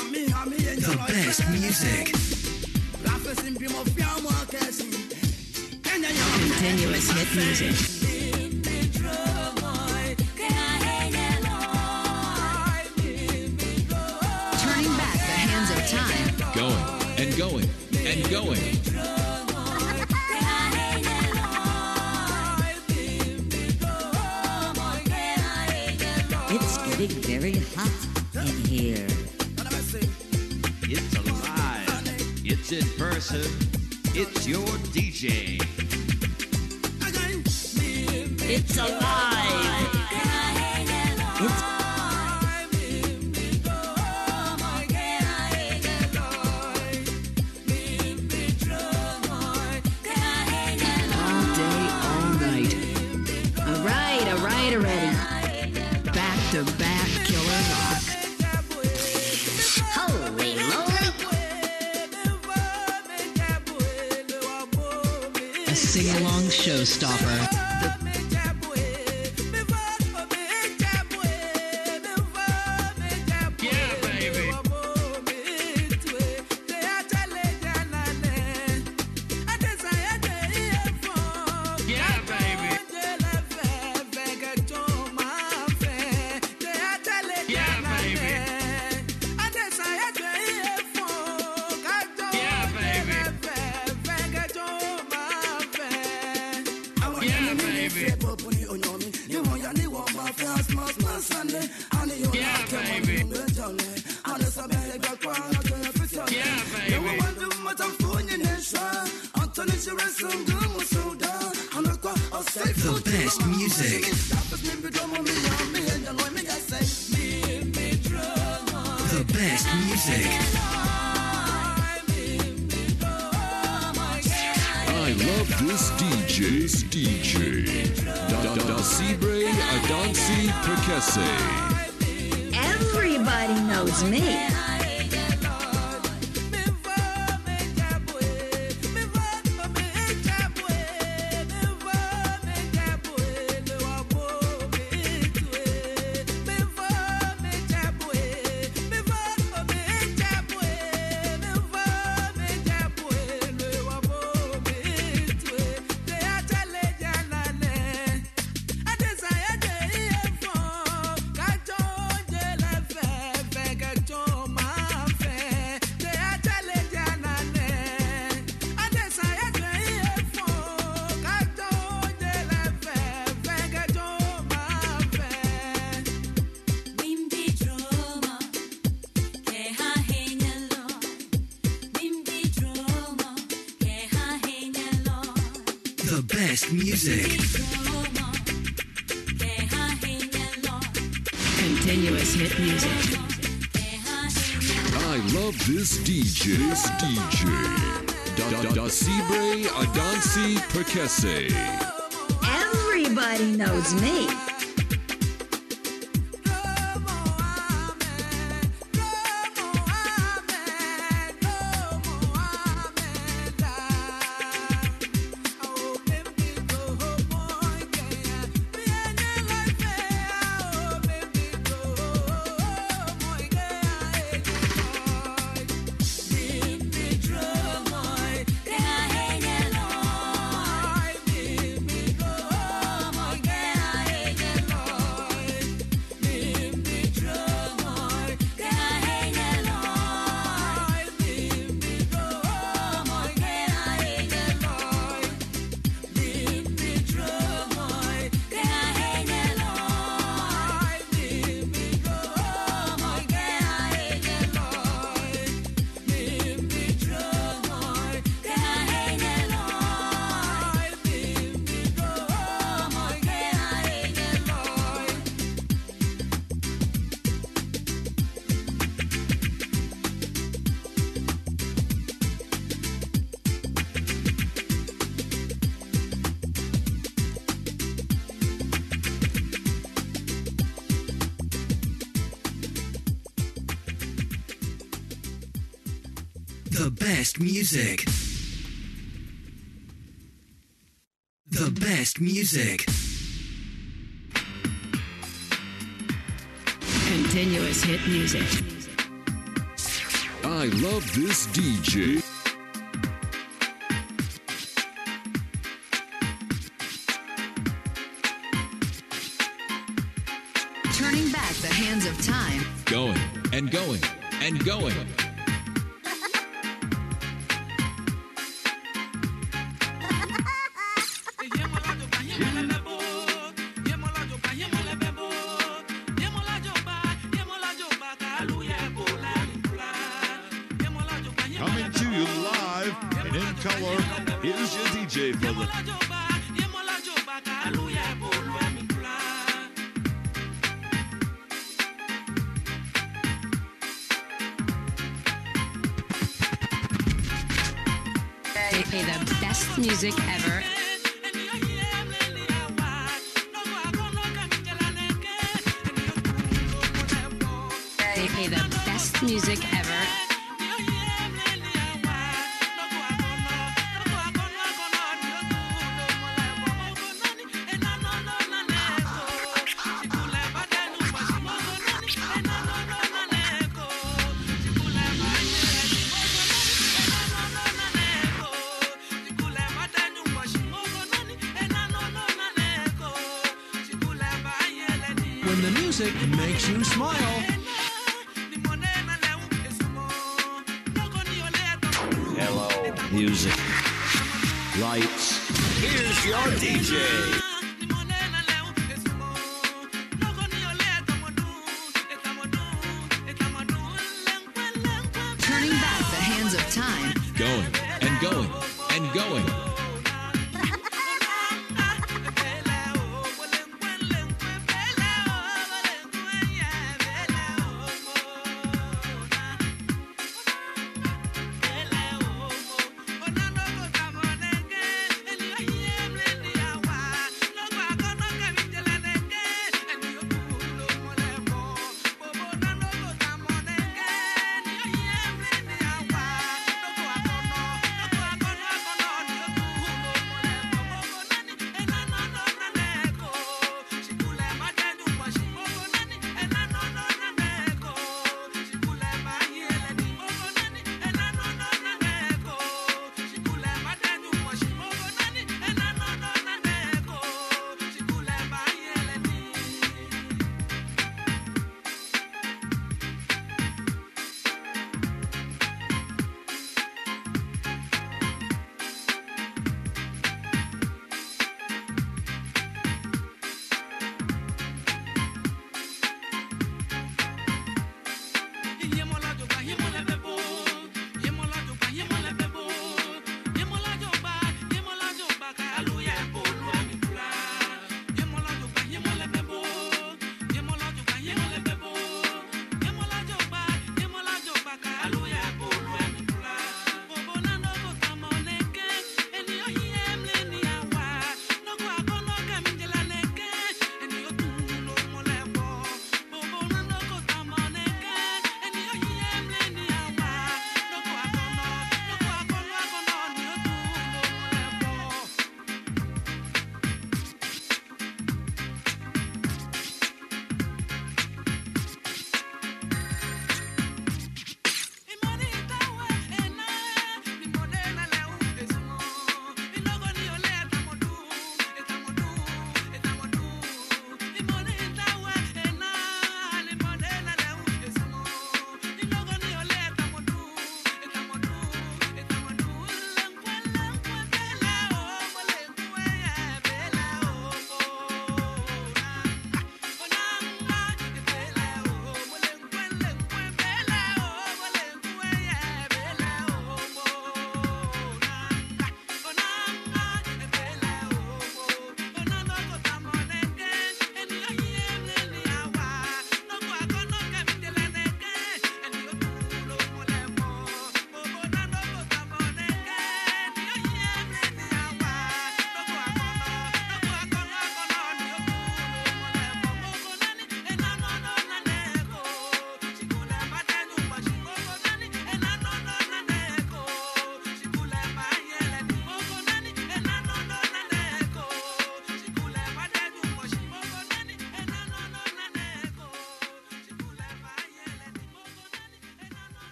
The best music. Continuous hit music. Turning back the hands of time. Going and going and going. It's getting very hot in here. In person. It's your DJ. It's alive. Showstopper. The best music. The best music. I love this DJ. This DJ. Da da da Adansi Perkese. Everybody knows me. The best music. Continuous hit music. I love this DJ. This DJ. Da da da Cibre Adansi Perkese. Everybody knows me. The best music. The best music. Continuous hit music. I love this DJ. Turning back the hands of time. Going and going and going. DJ for They play the best music ever. They play the best music ever. Music makes you smile. Hello, music. Lights. Here's your DJ.